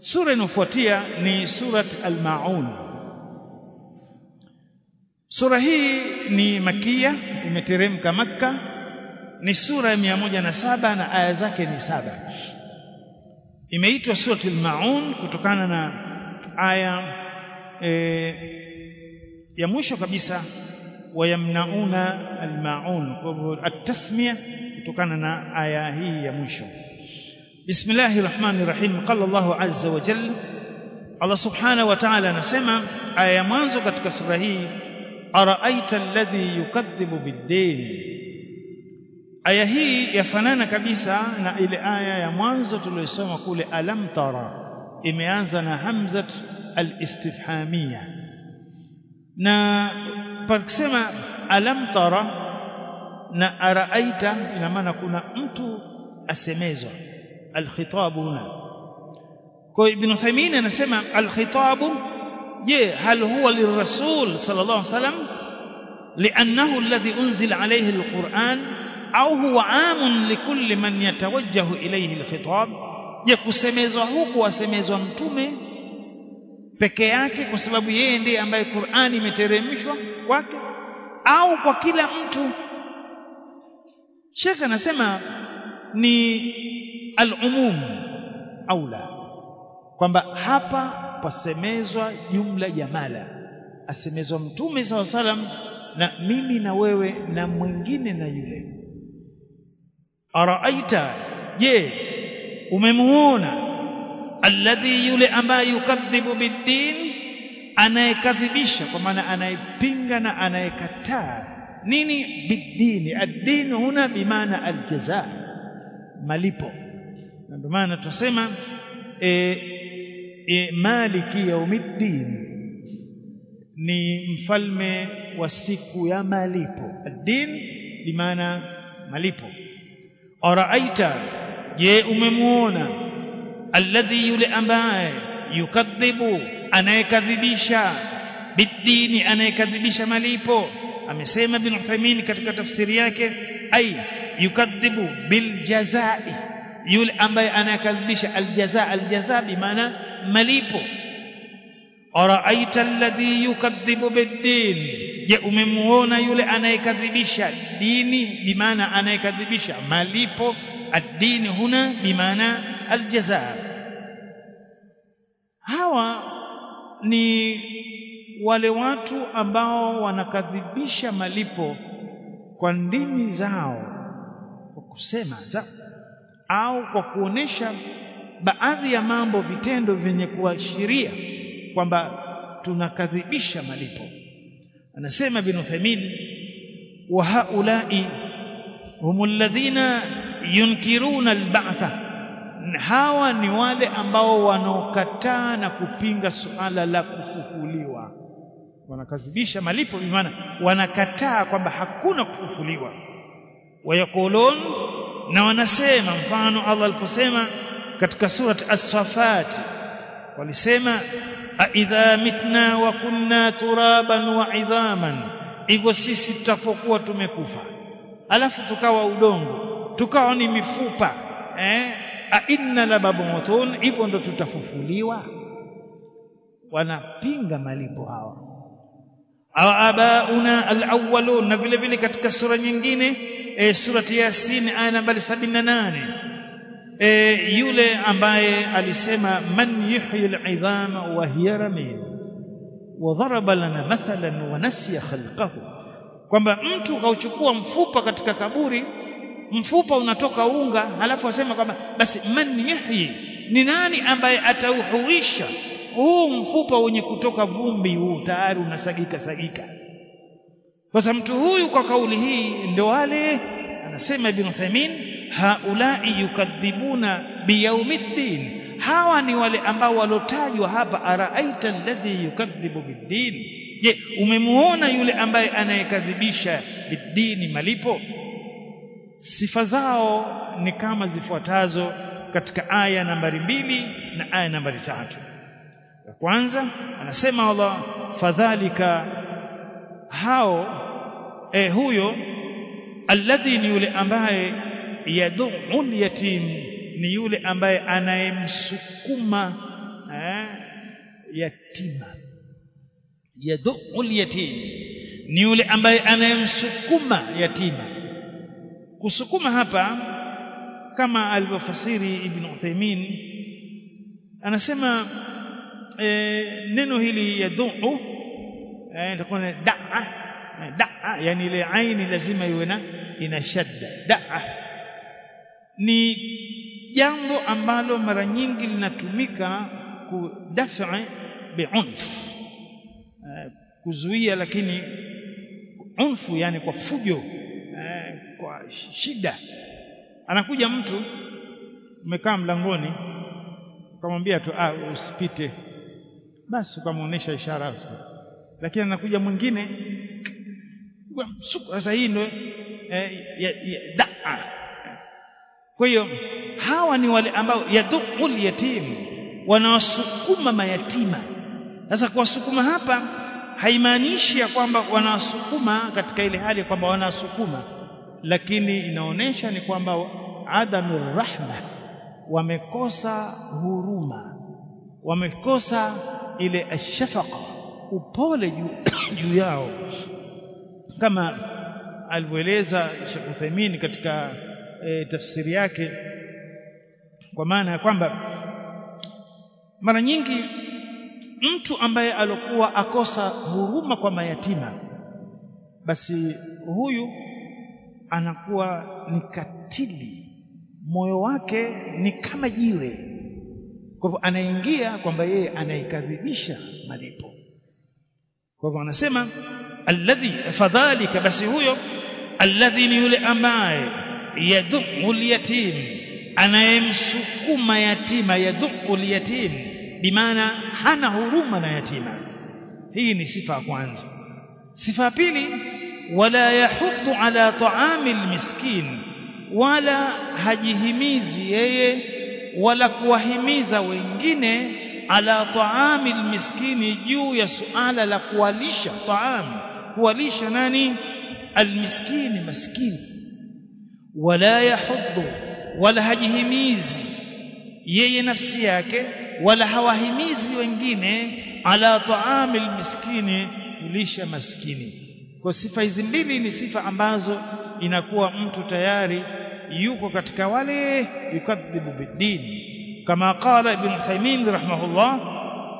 sura inayofuatia ni surat al-maun. Sura hii ni makia imeteremka makka. Ni sura ya mia moja na saba na aya zake ni saba. Imeitwa surat al-maun kutokana na aya e, ya mwisho kabisa wayamnauna almaun kwa hivyo at-tasmiya kutokana na aya hii ya mwisho bismillahir الله rahim qala قال الله عز وجل Allah subhanahu وتعالى anasema aya ya mwanzo katika sura hii araaita alladhi yukadhibu bid-din. Aya hii yafanana kabisa na ile aya ya mwanzo tuliyosoma kule alam tara. Imeanza na hamzat al-istifhamiyya na pakisema alam tara na araaita ina maana kuna mtu asemezwa alkhitabu. Huna kwa ibn Uthaymeen anasema alkhitabu je hal huwa lirrasul sallallahu alaihi wasallam? Li'annahu alladhi unzila alayhi alquran au huwa amun likulli man yatawajjahu ilayhi alkhitab? Je kusemezwa huku asemezwa mtume peke yake kwa sababu yeye ndiye ambaye Qur'ani imeteremshwa kwake au kwa kila mtu? Sheikh anasema ni al-umum aula. Kwamba hapa pasemezwa jumla jamala asemezwa mtume saw salam na mimi na wewe na mwingine na yule. Araaita je umemuona? Alladhi yule ambaye yukadhibu biddin anayekadhibisha kwa maana anayepinga na anayekataa. Nini? Biddini ad-din huna bimaana al-jazaa malipo na ndio maana tunasema e, e, maliki yaumiddin ni mfalme wa siku ya malipo. Ad-din bimaana malipo. Araaita je umemuona? Alladhi yule ambaye yukadhibu anayekadhibisha bidini anayekadhibisha malipo. Amesema bin Uthaymeen katika tafsiri yake ai yukadhibu biljazai yule ambaye anakadhibisha aljaza aljaza bimaana malipo. Araaita alladhi yukadhibu biddin? Je umemuona yule anayekadhibisha dini bimaana anayekadhibisha malipo? Addini huna bimaana aljaza. Hawa ni wale watu ambao wanakadhibisha malipo kwa ndimi zao kwa kusema za au kwa kuonesha baadhi ya mambo vitendo vyenye kuashiria kwamba tunakadhibisha malipo. Anasema Ibn Uthaymeen wa haulai hum alladhina yunkiruna alba'tha hawa ni wale ambao wanaokataa na kupinga suala la kufufuliwa. Wanakadhibisha malipo bimaana wanakataa kwamba hakuna kufufuliwa. Wayakulun na wanasema mfano Allah aliposema katika surat as-safat walisema idha mitna wa kunna turaban wa idhaman. Hivyo sisi tutapokuwa tumekufa. Alafu tukawa udongo tukawa ni mifupa eh? A inna lababutun hivyo ndo tutafufuliwa. Wanapinga malipo hawa abauna alawwalun na vile vile katika sura nyingine e, surati yasin aya nambari 78 e, yule ambaye alisema man yuhyi al'idhama wa hiya ramim wa daraba lana mathalan wa nasiya khalqahu. Kwamba mtu kauchukua mfupa katika kaburi mfupa unatoka unga halafu asema kwamba basi man yuhyi ni nani ambaye atauhuisha huu mfupa wenye kutoka vumbi huu tayari unasagika sagika. Sasa mtu huyu kwa kauli hii ndio wale anasema ibn Uthaymeen haulai yukadhibuna biyaumiddin. Hawa ni wale ambao walotajwa hapa araaita alladhi yukadhibu biddin. Je umemuona yule ambaye anayekadhibisha biddini malipo? Sifa zao ni kama zifuatazo katika aya nambari mbili na aya nambari tatu ya kwanza anasema Allah fadhalika hao eh, huyo alladhi ni yule ambaye yad'ul yatim ni yule ambaye anayemsukuma eh, yatima. Yad'ul yatim ni yule ambaye anayemsukuma yatima. Kusukuma hapa kama alivyofasiri ibn Uthaymeen anasema e, neno hili yadhuu eh itakuwa ni daa daa yani ile aini lazima iwe na ina shadda daa. Ni jambo ambalo mara nyingi linatumika kudafa biunf eh, kuzuia lakini unfu yani kwa fujo eh, kwa shida. Anakuja mtu umekaa mlangoni ukamwambia tu ah usipite basi ukamwonyesha ishara lakini anakuja mwingine sasa hii ndio eh, daa. Kwa hiyo hawa ni wale ambao yadhul yatim wanawasukuma mayatima. Sasa kuwasukuma hapa haimaanishi ya kwamba wanawasukuma katika ile hali kwamba wanawasukuma, lakini inaonyesha ni kwamba adamu rahma wamekosa huruma wamekosa ile ashafaqa upole juu, juu yao. Kama alivyoeleza Sheikh Uthaymeen katika e, tafsiri yake kwa maana ya kwamba mara nyingi mtu ambaye alokuwa akosa huruma kwa mayatima basi huyu anakuwa ni katili. Moyo wake ni kama jiwe kwa hivyo anaingia kwamba yeye anaikadhibisha malipo. Kwa hivyo anasema alladhi fadhalika basi huyo alladhi ni yule ambaye yadhu lyatim, anayemsukuma yatima yadhu lyatim bimaana hana huruma na yatima. Hii ni sifa ya kwanza. Sifa ya pili wala yahuddu ala taami lmiskin, wala hajihimizi yeye wala kuwahimiza wengine ala taami almiskini juu ya suala la kuwalisha. Taam kuwalisha nani? Almiskini maskini. Wala yahuddu wala hajihimizi yeye nafsi yake wala hawahimizi wengine ala taami almiskini kulisha maskini. Kwa sifa hizi mbili ni sifa ambazo inakuwa mtu tayari yuko katika wale yukadhibu bidini kama qala ibn Uthaymeen rahimahullah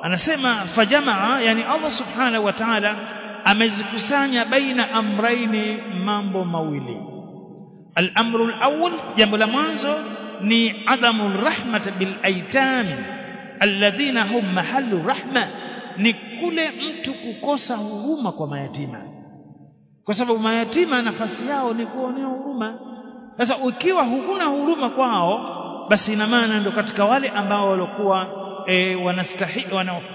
anasema fajamaa yani Allah subhanahu wa ta'ala amezikusanya baina amraini mambo mawili. Al-amru al-awwal jambo la mwanzo ni adamu rahmat bil aitami alladhina hum mahallu rahma ni kule mtu kukosa huruma kwa mayatima. Kwa sababu mayatima nafasi yao ni kuonea huruma sasa ukiwa hukuna huruma kwao basi ina maana ndio katika wale ambao walikuwa e, wanastahili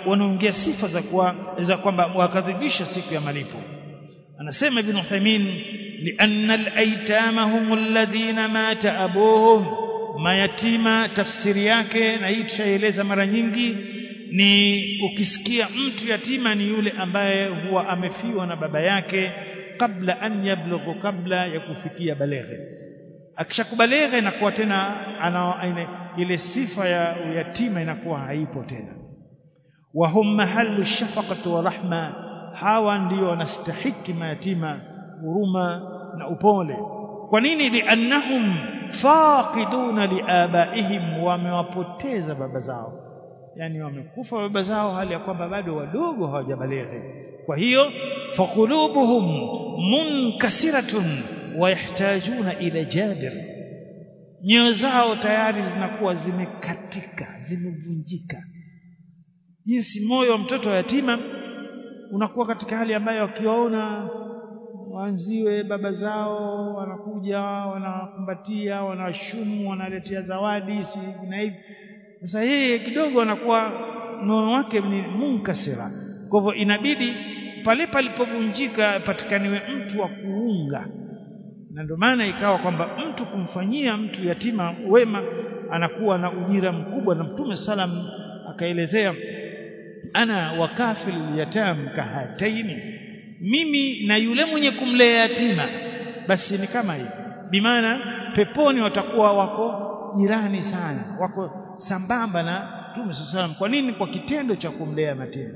wanaongea sifa za kuwa za kwamba wakadhibisha siku ya malipo. Anasema ibn Uthaymeen lianna al-aytama hum alladhina mata abuhum. Mayatima tafsiri yake na hii tushaeleza mara nyingi ni ukisikia mtu yatima ni yule ambaye huwa amefiwa na baba yake kabla an yablughu kabla ya kufikia baleghe akishakubaleghe inakuwa tena ana ile sifa ya uyatima inakuwa haipo tena. Wa hum mahallu shafaqati wa rahma hawa ndio wanastahiki mayatima huruma na upole. Kwa nini? Liannahum faqiduna liabaihim wamewapoteza baba zao. Yani wamekufa baba zao hali ya kwamba bado wadogo hawajabaleghe kwa hiyo faqulubuhum munkasiratun wayahtajuna ila jabir. Nyoyo zao tayari zinakuwa zimekatika zimevunjika. Jinsi moyo wa mtoto wa yatima unakuwa katika hali ambayo wakiwaona wanziwe baba zao wanakuja wanakumbatia wanawashumu wanaletea zawadi si na hivi. Sasa yeye kidogo anakuwa moyo wake ni munkasira. Kwa hivyo inabidi pale palipovunjika patikaniwe mtu wa kuunga na ndio maana ikawa kwamba mtu kumfanyia mtu yatima wema anakuwa na ujira mkubwa. Na mtume salam akaelezea ana wakafil yatam kahataini mimi na yule mwenye kumlea yatima. Basi ni kama hivi. Bimaana peponi watakuwa wako jirani sana wako sambamba na Mtume salam. Kwa nini? Kwa kitendo cha kumlea matima.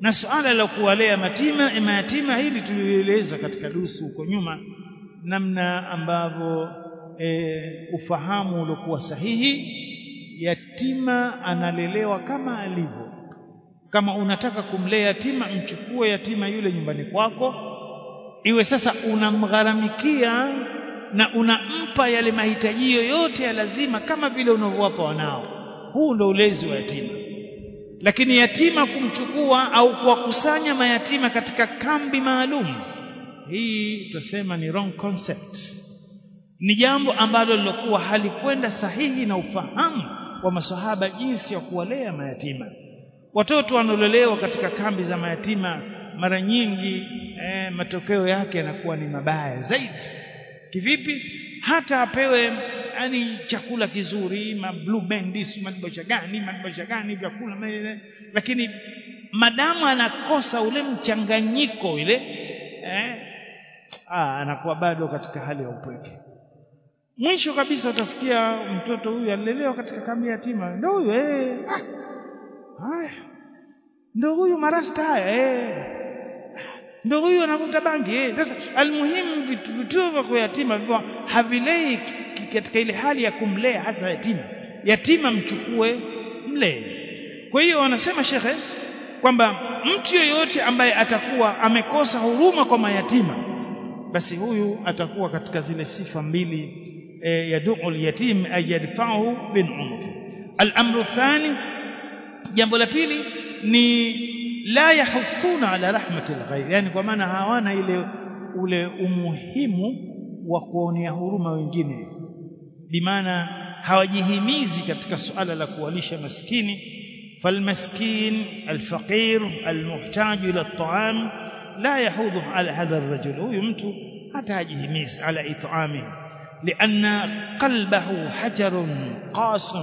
Na suala la kuwalea matima mayatima hili tulieleza katika dusu huko nyuma namna ambavyo e, ufahamu uliokuwa sahihi yatima analelewa kama alivyo. Kama unataka kumlea yatima mchukue yatima yule nyumbani kwako. Iwe sasa unamgharamikia na unampa yale mahitaji yote ya lazima kama vile unavyowapa wanao. Huu ndo ulezi wa yatima. Lakini yatima kumchukua au kuwakusanya mayatima katika kambi maalum hii tutasema ni wrong concept. Ni jambo ambalo lilokuwa halikwenda sahihi na ufahamu wa masahaba jinsi ya kuwalea mayatima. Watoto wanaolelewa katika kambi za mayatima mara nyingi eh, matokeo yake yanakuwa ni mabaya zaidi. Kivipi? Hata apewe yani chakula kizuri ma blue bandis madibasha gani madibasha gani vyakula mele, lakini madamu anakosa ule mchanganyiko ile eh, ah, anakuwa bado katika hali ya upweke. Mwisho kabisa utasikia mtoto huyu alilelewa katika kambi ya yatima. Ndio huyu eh ah, haya. Ndio huyu marasta haya eh. Ndio huyu anavuta bangi eh. Sasa almuhimu vitu vituo vya kuyatima yatima vivyo havilei katika ile hali ya kumlea hasa yatima. Yatima mchukue mlee. Kwa hiyo wanasema shekhe kwamba mtu yoyote ambaye atakuwa amekosa huruma kwa mayatima basi huyu atakuwa katika zile sifa mbili e, yad'u al-yatim ay yadfa'uhu bin unuf al-amru thani jambo la pili ni la yahuthuna ala rahmati al-ghayr yani kwa maana hawana ile ule umuhimu wa kuonea huruma wengine bimaana hawajihimizi katika suala la kuwalisha maskini فالمسكين الفقير المحتاج إلى الطعام لا يحوض على هذا الرجل هو mtu hata hajihimizi ala it'ami لان قلبه حجر قاس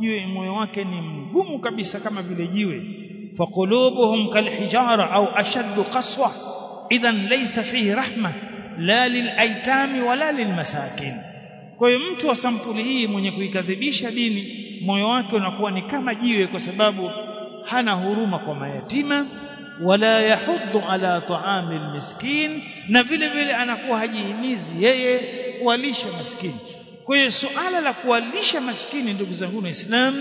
jiwe moyo wake ni mgumu kabisa kama vile jiwe فقلوبهم كالحجاره او اشد قسوه اذا ليس فيه رحمه لا للايتام ولا للمساكين kwa hiyo mtu wa sampuli hii mwenye kuikadhibisha dini moyo wake unakuwa ni kama jiwe kwa sababu hana huruma kwa mayatima wala yahuddu ala taami miskin na vile vile anakuwa hajihimizi yeye kuwalisha maskini. Kwa hiyo suala la kuwalisha maskini ndugu zangu waislamu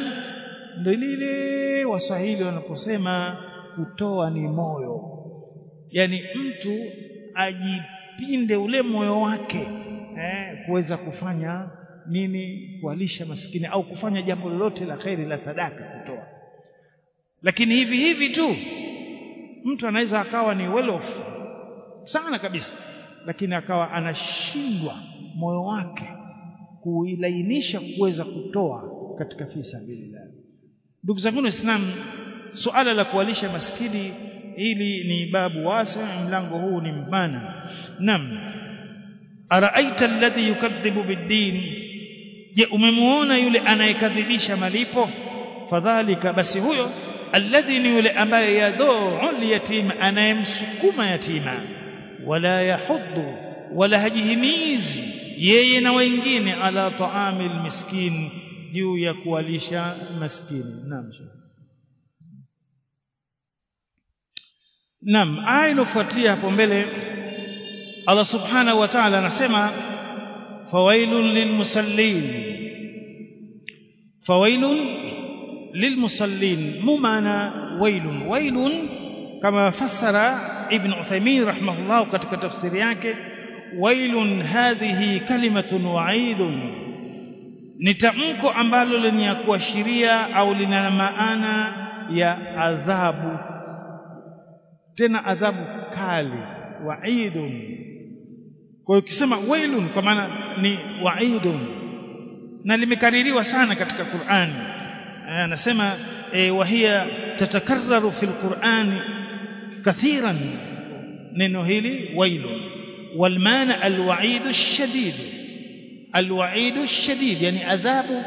ndio lile waswahili wanaposema kutoa ni moyo. Yani mtu ajipinde ule moyo wake eh, kuweza kufanya nini? Kuwalisha maskini au kufanya jambo lolote la kheri la sadaka kutoa. Lakini hivi hivi tu mtu anaweza akawa ni well off sana kabisa lakini akawa anashindwa moyo wake kuilainisha kuweza kutoa katika fi sabilillah. Ndugu zangu waislamu suala la kuwalisha maskini ili ni babu wasa mlango huu ni mpana. Nam araaita alladhi yukadhibu biddin je umemuona yule anayekadhibisha malipo? Fadhalika basi huyo alladhi ni yule ambaye yadhuu liyatima anayemsukuma yatima wala yahuddu wala hajihimizi yeye na wengine ala taami almiskin juu ya kuwalisha maskini naam naam aya inofuatia hapo mbele Allah subhanahu wa ta'ala anasema fawailun lilmusallin fawailun lilmusallin mu ويل. ويل wailun kama fassara عثيمين رحمه rahimahullah katika tafsiri yake wailun hadhihi kalimatun wa'idun ni tamko ambalo lenye kuashiria au lina maana ya adhabu tena adhabu kali wa'idun kwa hiyo ukisema wailun kwa maana ni wa'idun na limekaririwa sana katika Qur'an Eh, anasema eh, e, wahia tatakarraru fil Qur'an kathiran. Neno hili wailu walmana alwaidu shadid. Alwaidu shadid yani adhabu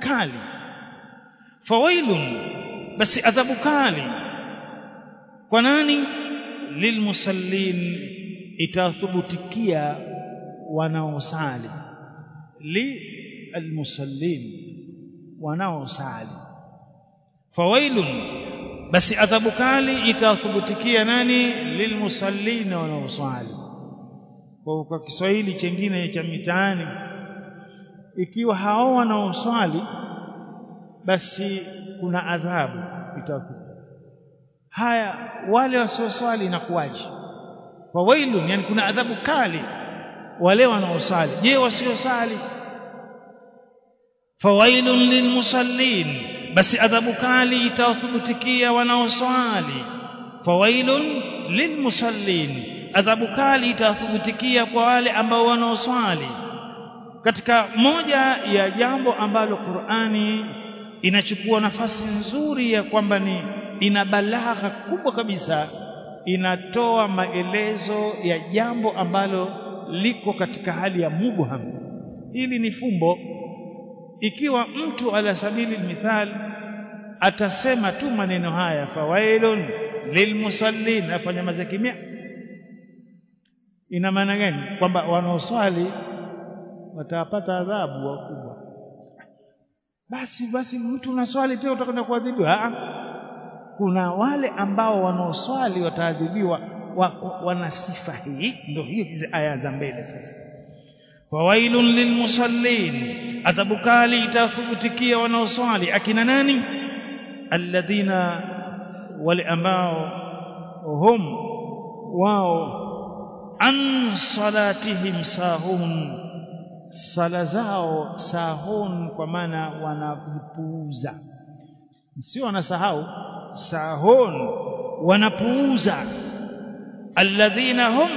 kali. Fawailun basi adhabu kali. Kwa nani? Lilmusallin itathubutikia wanaosali. Lilmusallin wanaosali fawailun. Basi adhabu kali itathubutikia nani? Lilmusallina wanaoswali kwa, kwa Kiswahili chengine cha mitaani ikiwa hao wanaoswali basi kuna adhabu itawathubutikia haya wale wasioswali inakuwaje? Fawailun yani kuna adhabu kali wale wanaoswali. Je wasiosali fawailun lilmusallin basi adhabu kali itawathubutikia wanaoswali. Fawailun lilmusallin. Adhabu kali itawathubutikia kwa wale ambao wanaoswali. Katika moja ya jambo ambalo Qur'ani inachukua nafasi nzuri ya kwamba ni ina balagha kubwa kabisa inatoa maelezo ya jambo ambalo liko katika hali ya mubham. Hili ni fumbo ikiwa mtu ala sabili mithal atasema tu maneno haya fawailun lilmusallin afanya mazakimia ina maana gani? Kwamba wanaoswali watapata adhabu wakubwa. Basi basi mtu unaswali pia utakwenda kuadhibiwa? Kuna wale ambao wanaoswali wataadhibiwa wana sifa hii. Ndio hiyo hizi aya za mbele sasa fawailun lilmusallin adhabu kali itathubutikia wanaoswali. Akina nani? Alladhina wale ambao hum wao an salatihim sahun. Sala zao sahun kwa maana wanapuuza sio wanasahau sahun wanapuuza. Alladhina hum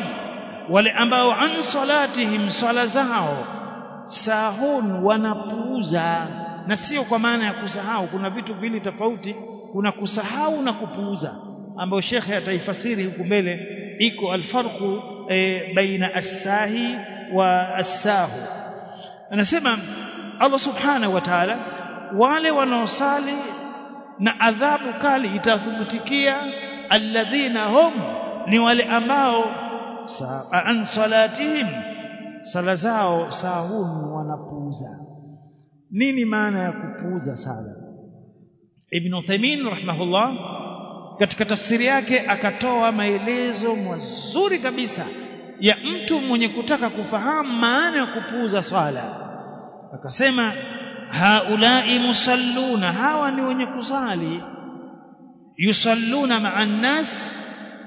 wale ambao an salatihim sala zao sahun wanapuuza. Na sio kwa maana ya kusahau kuna vitu vili tofauti. Kuna kusahau na kupuuza ambayo shekhe ataifasiri huku mbele. Iko alfarqu e, baina as-sahi wa as-sahu. Anasema Allah subhanahu wa ta'ala wale wanaosali na adhabu kali itathubutikia alladhina hum ni wale ambao an salatihim. Sala zao sahun wanapuuza. Nini maana ya kupuuza sala? Ibn Uthaymeen rahimahullah katika tafsiri yake akatoa maelezo mazuri kabisa ya mtu mwenye kutaka kufahamu maana ya kupuuza swala. Akasema haulai musalluna hawa ni wenye kusali yusalluna ma'an nas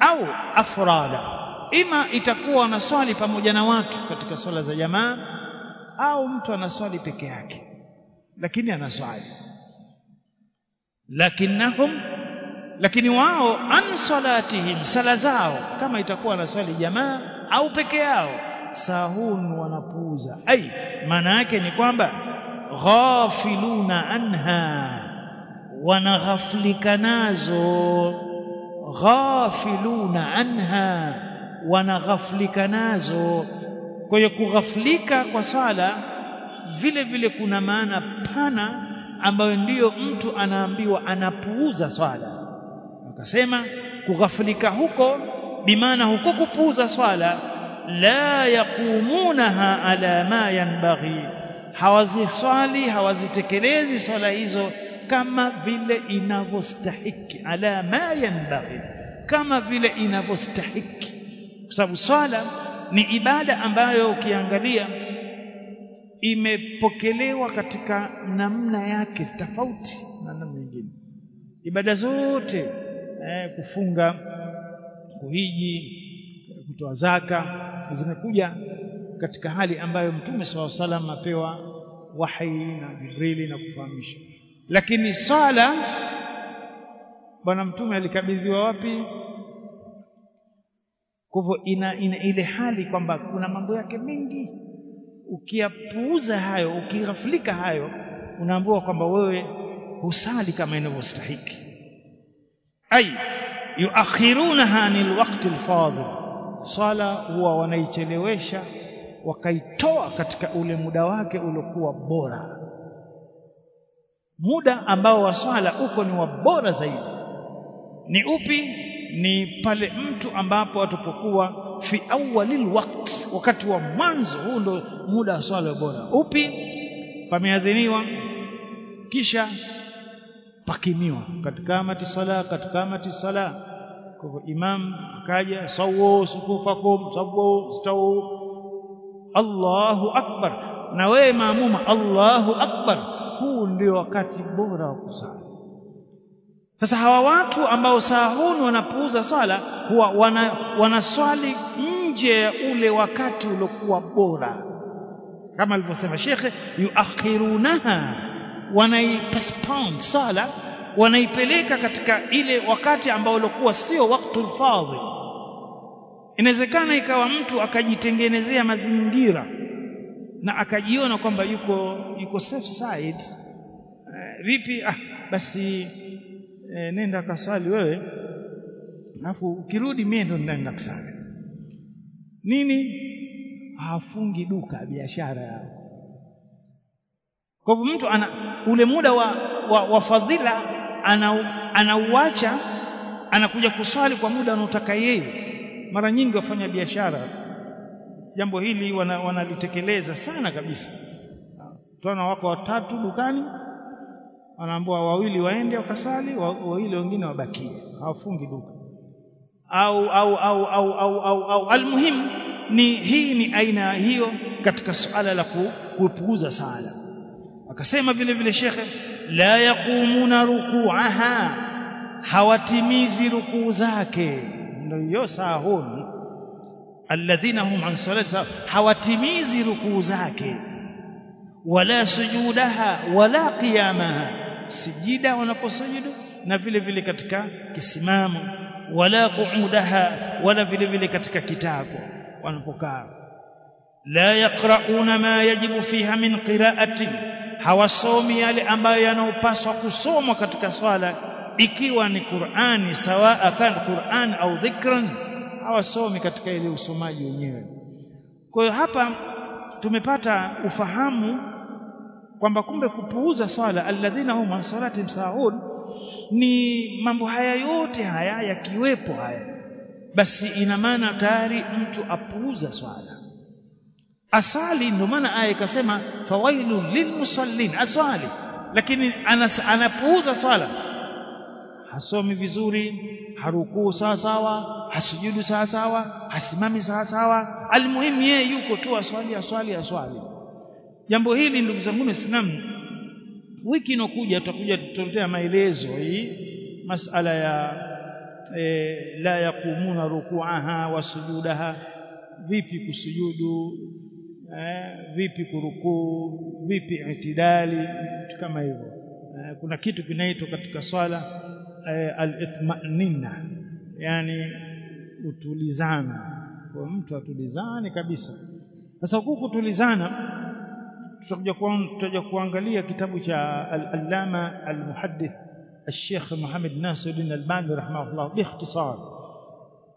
au afrada ima itakuwa anaswali pamoja na watu katika swala za jamaa au mtu anaswali peke yake lakini anaswali lakinnahum lakini wao an salatihim sala zao kama itakuwa anaswali jamaa au peke yao sahun wanapuuza. Ai maana yake ni kwamba ghafiluna anha wanaghaflika nazo. Ghafiluna anha wanaghaflika nazo. Kwa hiyo kughaflika kwa sala vile vile kuna maana pana ambayo ndiyo mtu anaambiwa anapuuza swala. Akasema kughaflika huko bimaana huko kupuuza swala la yaqumunaha ala ma yanbaghi. Hawaziswali hawazitekelezi swala hizo kama vile inavyostahiki ala ma yanbaghi. Kama vile inavyostahiki kwa sababu swala ni ibada ambayo ukiangalia imepokelewa katika namna yake tofauti na namna nyingine. Ibada zote eh, kufunga kuhiji kutoa zaka zimekuja katika hali ambayo mtume saw salam apewa wahi na jibrili na kufahamisha. Lakini swala bwana mtume alikabidhiwa wapi kwa hivyo ina, ina ile hali kwamba kuna mambo yake mengi. Ukiyapuuza hayo ukighafulika hayo unaambiwa kwamba wewe husali kama inavyostahiki Ai yuakhirunaha anil waqti alfadhil sala huwa wanaichelewesha wakaitoa katika ule muda wake uliokuwa bora. Muda ambao wa swala uko ni wa bora zaidi. Ni upi ni pale mtu ambapo atapokuwa fi awwalil waqt wakati wa mwanzo. Huu ndo muda wa swala bora. Upi? Pameadhiniwa kisha pakimiwa. Katika mati sala katika mati sala. Kwa imam akaja sawu sufufakum sawu stawu. Allahu akbar. Na wewe maamuma Allahu akbar. Huu ndio wakati bora wa kusali sasa hawa watu ambao saa huni wanapuuza swala huwa wana, wanaswali nje ya ule wakati uliokuwa bora. Kama alivyosema shekhe yuakhirunaha wanaipospond swala wanaipeleka katika ile wakati ambao uliokuwa sio waktul fadhi. Inawezekana ikawa mtu akajitengenezea mazingira na akajiona kwamba yuko yuko safe side. Eh, vipi? Ah basi eh, nenda kasali wewe. Alafu ukirudi mimi ndo nenda kusali. Nini? Hafungi duka biashara yao. Kwa hivyo mtu ana ule muda wa, wa, wa fadhila anauacha ana anakuja kuswali kwa muda anaotaka yeye. Mara nyingi wafanya biashara jambo hili wanalitekeleza wana sana kabisa. Tuana wako watatu dukani wanaambiwa wawili waende wakasali wawili wengine wabakie hawafungi duka. Au au au au au au, au. almuhimu ni hii ni aina hiyo katika suala la kupuuza sala. Akasema vile vile shekhe la yaqumuna rukuaha hawatimizi rukuu zake. Ndio hiyo sahuni alladhina hum an salati hawatimizi rukuu zake. Wala sujudaha wala qiyamaha sijida wanaposujudu na vile vile katika kisimamo wala kuudaha wala vile vile katika kitako wanapokaa. La yaqrauna ma yajibu fiha min qira'ati hawasomi yale ambayo yanayopaswa kusomwa katika swala ikiwa ni Qur'ani sawa kan Qur'an au dhikran hawasomi katika ile usomaji wenyewe. Kwa hiyo hapa tumepata ufahamu kwamba kumbe kupuuza swala alladhina hum an salatihim sahun ni mambo haya yote haya yakiwepo haya basi ina maana tayari mtu apuuza swala. Asali ndio maana aya ikasema fawailu lilmusallin aswali. Lakini anas, anapuuza swala. Hasomi vizuri harukuu sawa sawa hasujudu sawa sawa hasimami sawa sawa. Almuhimu yeye yuko tu aswali aswali aswali jambo hili ndugu zangu waislamu wiki inokuja tutakuja tutotea maelezo hii masala ya e, la yakumuna rukuaha wa sujudaha vipi kusujudu eh, vipi kurukuu vipi itidali vitu kama hivyo. Eh, kuna kitu kinaitwa katika swala eh, al-itmanina yani utulizana. Kwa mtu atulizane kabisa. Sasa huku kutulizana tutakuja kuangalia kitabu cha al-Allama al-Muhaddith al-Sheikh Muhammad Nasiruddin Albani rahimahullah biikhtisar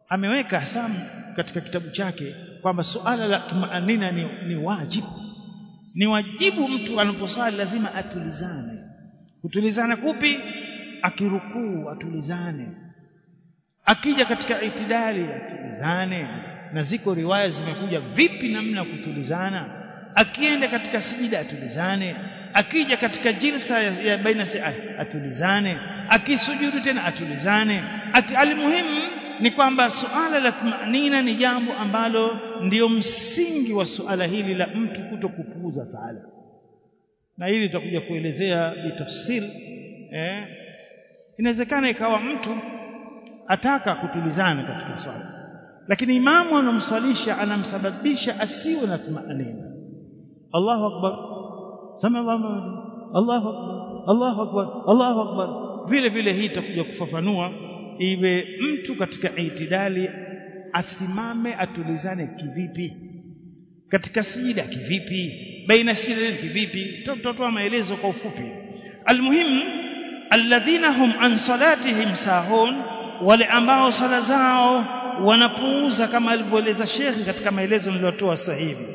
ameweka hasam katika kitabu chake kwamba suala la tumanina ni, ni wajibu ni wajibu mtu anaposali lazima atulizane. Kutulizana kupi? Akirukuu atulizane. Akija katika itidali atulizane. Na ziko riwaya zimekuja vipi namna kutulizana? Akienda katika sijida atulizane. Akija katika jilsa ya, ya baina atulizane. Akisujudu tena atulizane. Aki, almuhimu ni kwamba suala la tumanina ni jambo ambalo ndiyo msingi wa suala hili la mtu kuto kupuuza sala na hili tutakuja kuelezea bitafsir eh? Inawezekana ikawa mtu ataka kutulizana katika swala. Lakini imamu anamswalisha anamsababisha asiwe na tumanina Allahu akbar. Sami Allahu Allahu akbar. Allahu akbar. Allahu akbar. Vile vile hii itakuja kufafanua iwe mtu katika itidali asimame atulizane kivipi. Katika sijida kivipi? Baina sijida kivipi? Tutatoa maelezo kwa ufupi. Almuhimu alladhina hum an salatihim sahun wale ambao sala zao wanapuuza kama alivyoeleza shekhi katika maelezo niliyotoa sasa hivi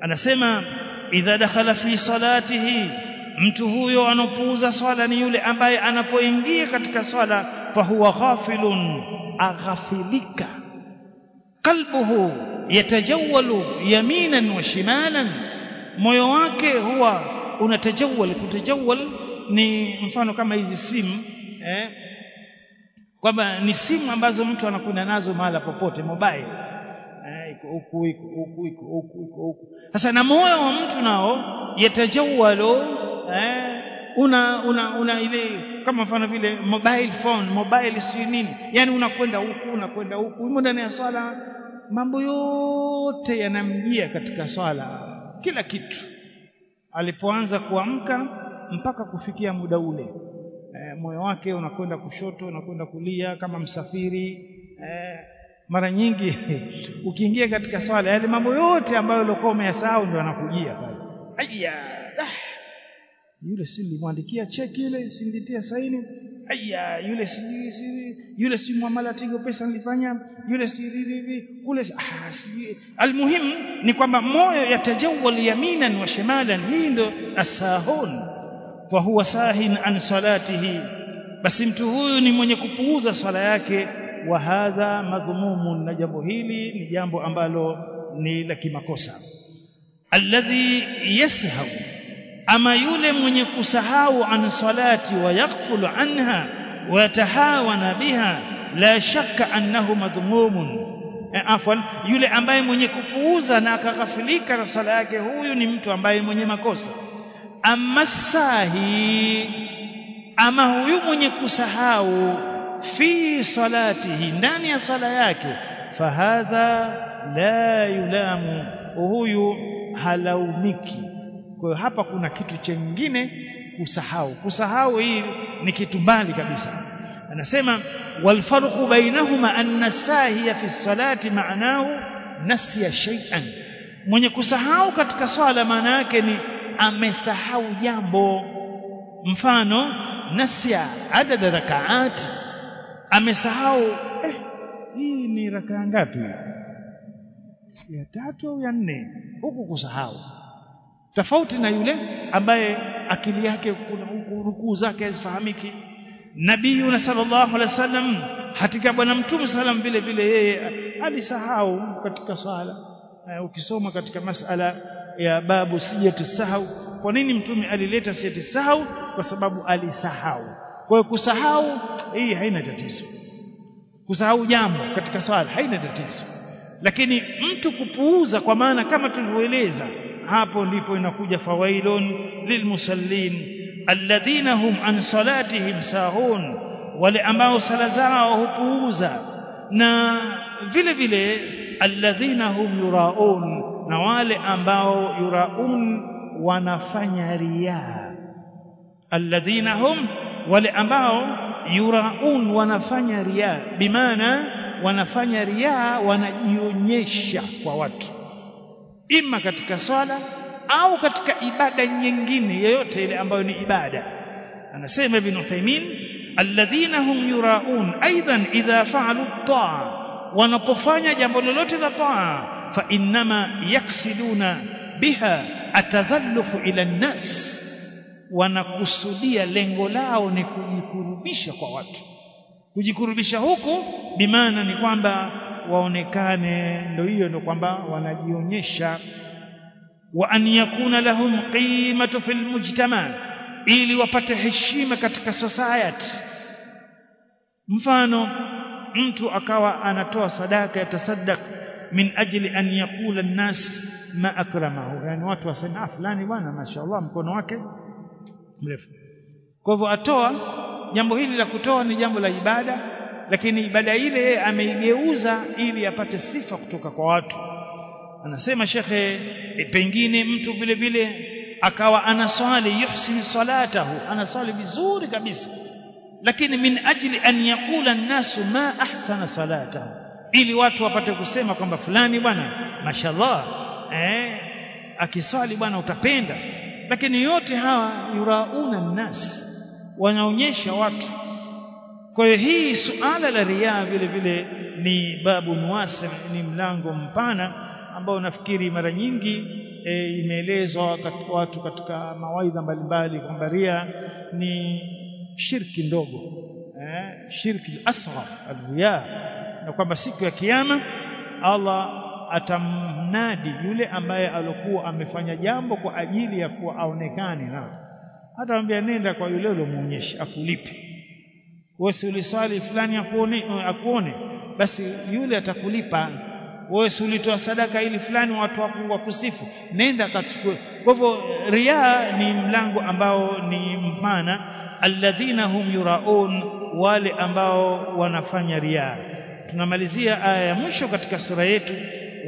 anasema idha dakhala fi salatihi mtu huyo anopuuza swala ni yule ambaye anapoingia katika swala fahuwa ghafilun aghafilika. Qalbuhu yatajawalu yaminan wa shimalan moyo wake huwa unatajawal kutajawal ni mfano kama hizi simu eh, kwamba ni simu ambazo mtu anakwenda nazo mahala popote mobile iko huku iko huku iko huku iko huku. Sasa na moyo wa mtu nao yatajawalu eh, una una una ile kama mfano vile mobile phone mobile si nini yani unakwenda huku unakwenda huku humo ndani ya swala mambo yote yanamjia katika swala kila kitu. Alipoanza kuamka mpaka kufikia muda ule e, moyo wake unakwenda kushoto unakwenda kulia kama msafiri e, mara nyingi ukiingia katika swala yale mambo yote ambayo ulikuwa umeyasahau ndio yanakujia pale. Aya yule si nilimwandikia cheki ile sinditia saini. Aya yule si, yule si muamala tigo pesa nilifanya. Yule si hivi kule ah si. Almuhim ni kwamba moyo yatajawwal yaminan wa shimalan hii ndio asahun. Fa huwa sahin an salatihi. Basi mtu huyu ni mwenye kupuuza swala yake wa hadha madhmumun na jambo hili ni jambo ambalo ni la kimakosa. Alladhi yasahu ama yule mwenye kusahau an salati wa yaghfulu anha wa yatahawana biha la shakka annahu madhmumun. Afwan yule ambaye mwenye kupuuza na akaghafilika na sala yake huyu ni mtu ambaye mwenye makosa. Amma sahi ama huyu mwenye kusahau fi salatihi ndani ya sala yake. Fahadha la yulamu huyu halaumiki. Kwa hiyo hapa kuna kitu chengine kusahau. Kusahau hii ni kitu mbali kabisa. Anasema walfarqu bainahuma anna sahiya fi salati ma'nahu nasiya shay'an. Mwenye kusahau katika swala maana yake ni amesahau jambo. Mfano nasiya adada rakaat amesahau. Eh, hii ni rakaa ngapi? Ya tatu au ya nne. Huku kusahau. Tofauti na yule ambaye akili yake kuna rukuu zake hazifahamiki. Nabii sallallahu alaihi wasallam hatika bwana mtume salam vile vile yeye alisahau katika swala. Uh, ukisoma katika masala ya babu sijati sahau. Kwa nini mtume alileta sijati sahau? Kwa sababu alisahau kwa hiyo kusahau hii haina tatizo. Kusahau jambo katika swala haina tatizo. Lakini mtu kupuuza kwa maana kama tulivyoeleza hapo ndipo inakuja fawailun lilmusallin alladhina hum an salatihim sahun wale ambao sala zao hupuuza. Na vile vile alladhina hum yuraun na wale ambao yuraun wanafanya riaa alladhina hum wale ambao yuraun wanafanya riaa bimaana wanafanya riaa wanajionyesha kwa watu. Ima katika swala au katika ibada nyingine yoyote ile ambayo ni ibada. Anasema ibn Uthaymeen alladhina hum yuraun aidan idha fa'alu taa wanapofanya jambo lolote la taa fa innama yaksiduna biha atazallufu ila nnas wanakusudia lengo lao ni kujikurubisha kwa watu. Kujikurubisha huku bimaana ni kwamba waonekane ndio hiyo ndio kwamba wanajionyesha. Wa an yakuna lahum qimatu fil mujtama ili wapate heshima katika society. Mfano mtu akawa anatoa sadaka ya tasaddaq min ajli an yaqula an-nas ma akramahu. Yani watu waseme ah fulani bwana mashaallah mkono wake mrefu. Kwa hivyo atoa jambo hili la kutoa ni jambo la ibada lakini ibada ile yeye ameigeuza ili apate sifa kutoka kwa watu. Anasema shekhe e, pengine mtu vile vile akawa anaswali yuhsin salatahu anaswali vizuri kabisa. Lakini min ajli an yaqula an-nasu ma ahsana salatahu. Ili watu wapate kusema kwamba fulani bwana mashallah eh akiswali bwana utapenda lakini yote hawa yurauna nnas wanaonyesha watu. Kwa hiyo hii suala la riaa vile vile ni babu muwasi ni mlango mpana ambao nafikiri mara nyingi e, imeelezwa watu katika mawaidha mbalimbali kwamba ria ni shirki ndogo eh, shirki asghar alriya na kwamba siku ya kiyama Allah atamnadi yule ambaye alikuwa amefanya jambo kwa ajili ya kuwa aonekane na. Atamwambia nenda kwa yule uliomuonyesha akulipe. Wewe si ulisali fulani akuone akuone. Basi yule atakulipa. Wewe si ulitoa sadaka ili fulani watu wakusifu? Nenda kachukue kwa hivyo riaa ni mlango ambao ni mpana alladhina hum yuraun wale ambao wanafanya riaa tunamalizia aya ya mwisho katika sura yetu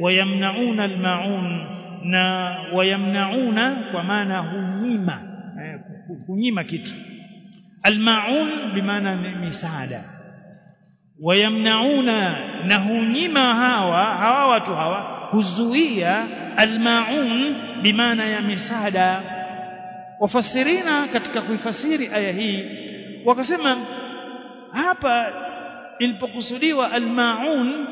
wayamnauna almaun na wayamnauna kwa maana hunyima eh, kitu. Almaun bimaana misaada. Wayamnauna na hunyima hawa hawa watu hawa huzuia almaun bimaana ya misaada. Wafasirina katika kuifasiri aya hii wakasema hapa ilipokusudiwa almaun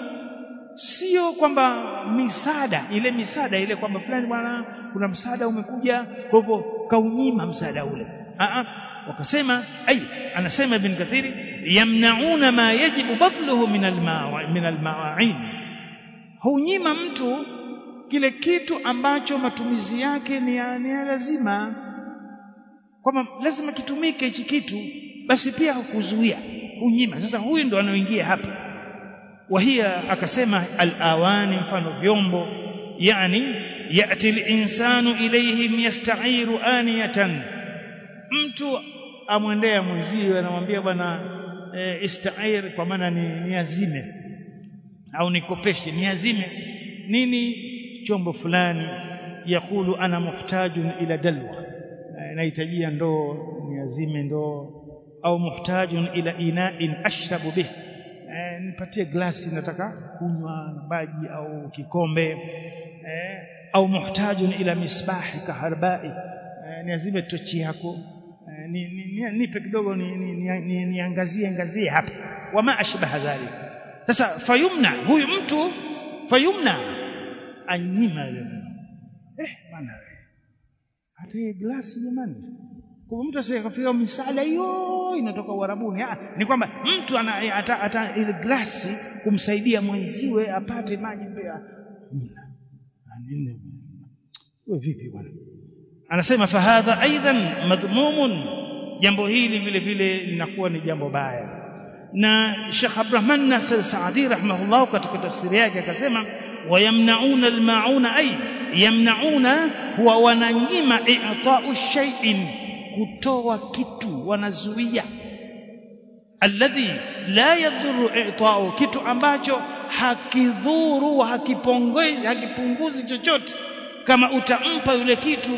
sio kwamba misaada ile misaada ile kwamba fulani bwana kuna msaada umekuja kwa hivyo kaunyima msaada ule. A wakasema ay anasema ibn kathiri yamnauna ma yajibu badluhu min almawa min almawa'in. Hunyima mtu kile kitu ambacho matumizi yake ni ya, ni ya lazima. Kwamba lazima kitumike hichi kitu basi pia hukuzuia hunyima. Sasa huyu ndo anaoingia hapa wahia akasema al-awani mfano vyombo yani yati al-insanu ilayhim yasta'iru aniyatan. Mtu amwendea mwenziwe anamwambia bwana e, istair kwa maana ni niazime au nikopeshe niazime nini chombo fulani yakulu ana muhtajun ila dalwa? E, nahitajia ndoo niazime ndoo. Au muhtajun ila ina'in ashrabu bih e, nipatie glasi nataka kunywa maji au kikombe. Eh, au muhtajun ila misbahi kaharbai. Eh, niazime tochi yako. Eh, ni, ni, ni, nipe kidogo niangazie ni, ni, ni, angazie hapa. Wama ashbaha dhalik. Sasa fayumna huyu mtu fayumna. Anyima eh bana hata glasi jamani kwa mtu asiyekafika misala hiyo inatoka Uarabuni ah ni kwamba mtu ana ata, ata ile glasi kumsaidia mwenziwe apate maji pia wewe vipi bwana? Anasema fahadha aidan madhmumun. Jambo hili vile vile linakuwa ni jambo baya. Na Sheikh Abdurrahman Nasir Saadi rahimahullah katika tafsiri yake akasema wayamnauna almauna ay yamnauna huwa wananyima i'ta'u shay'in kutoa kitu wanazuia. Alladhi la yadhuru i'ta'u kitu ambacho hakidhuru hakipongezi hakipunguzi chochote. Kama utampa yule kitu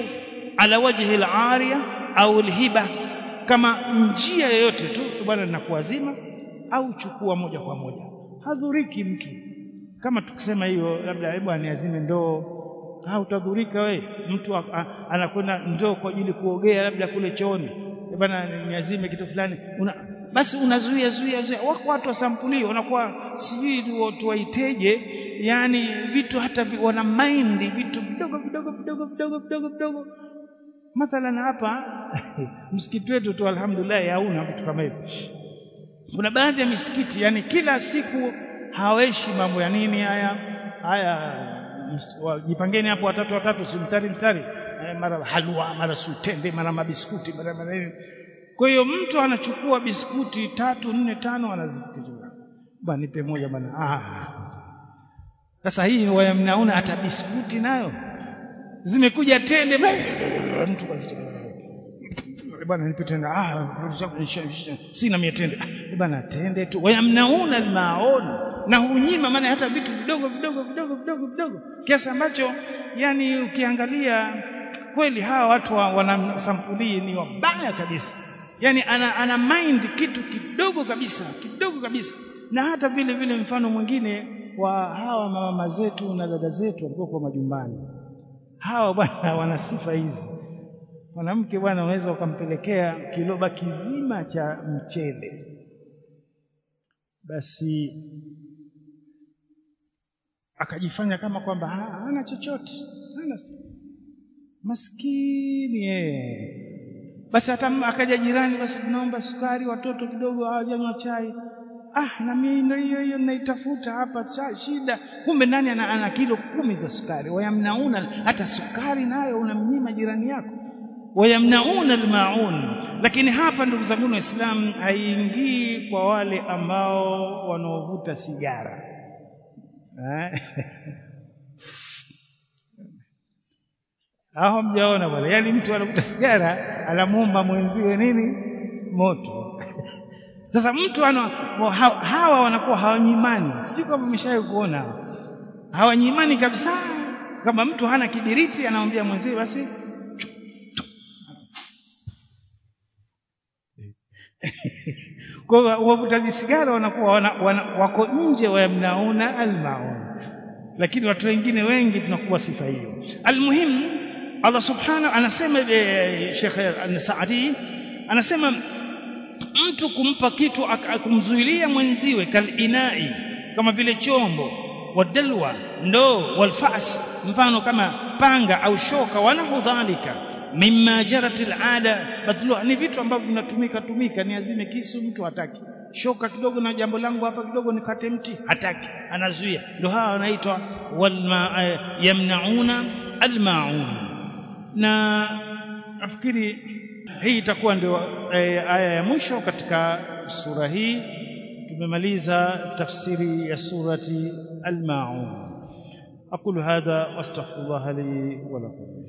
ala wajhi al-aria au al-hiba kama njia yoyote tu bwana ninakuazima au chukua moja kwa moja. Hadhuriki mtu. Kama tukisema hiyo labda hebu aniazime ndoo au utadhurika we mtu anakwenda ndoo kwa ajili kuogea labda kule chooni. Bwana niazime kitu fulani. Una, basi unazuia zuia, zuia. wako watu wa sampuli wanakuwa sijui watu waiteje yani vitu hata wana mind vitu vidogo vidogo vidogo vidogo vidogo vidogo. Mathalan hapa msikiti wetu tu alhamdulillah hauna vitu kama hivyo. Kuna baadhi ya misikiti yani kila siku haweshi mambo ya nini haya? Haya jipangeni hapo watatu watatu si mstari mstari eh, mara halwa mara sutende mara mabiskuti mara mara kwa hiyo mtu anachukua biskuti tatu nne tano anazikijua bwana nipe moja bwana. Ah. Sasa hii wayamnauna hata biskuti nayo. Zimekuja tende mtu bwana nipe tende ah sina mia tende. Ah, bwana tende tu. Wayamnauna almaun na hunyima maana hata vitu vidogo vidogo vidogo vidogo vidogo. Kiasi ambacho yani ukiangalia kweli hawa watu wanasampulii wana ni wabaya kabisa. Yani ana, ana mind kitu kidogo kabisa kidogo kabisa. Na hata vile vile mfano mwingine wa hawa mama zetu na dada zetu walikuwa kwa majumbani. Hawa bwana wana sifa hizi. Mwanamke bwana unaweza ukampelekea kiloba kizima cha mchele. Basi akajifanya kama kwamba hana chochote. Hana maskini yeye. Basi hata akaja jirani basi tunaomba sukari watoto kidogo hawajanywa chai. Ah na mimi ndio hiyo hiyo naitafuta hapa shida. Kumbe nani ana, ana kilo kumi za sukari? Wayamnauna hata sukari nayo unamnyima jirani yako? Wayamnauna almaun. Lakini hapa ndugu zangu waislamu haiingii kwa wale ambao wanaovuta sigara eh? hao mjaona bwana? Yaani mtu anakuta sigara anamuomba mwenziwe nini? Moto. Sasa mtu ana hawa wanakuwa hawanyimani. Sijui kama umeshawahi kuona. Hawanyimani kabisa. Kama mtu hana kibiriti anamwambia mwenziwe basi kwa hiyo wavutaji sigara wanakuwa wana, wana, wako nje wayamnauna almaun lakini watu wengine wengi tunakuwa sifa hiyo. Almuhimu Allah subhanahu anasema Sheikh Saadi anasema mtu kumpa kitu kumzuilia mwenziwe kalinai kama vile chombo wadalwa ndoo walfas mfano kama panga au shoka wanahu dhalika mimma jarat alada badlu ni vitu ambavyo vinatumika tumika ni azime kisu mtu hataki. Shoka kidogo na jambo langu hapa kidogo nikate mti hataki. Anazuia. Ndio hawa wanaitwa walma yamnauna almaun. Na nafikiri hii itakuwa ndio aya ya mwisho katika sura hii. Tumemaliza tafsiri ya surati almaun. Aqulu hadha wastaghfirullah li wa lakum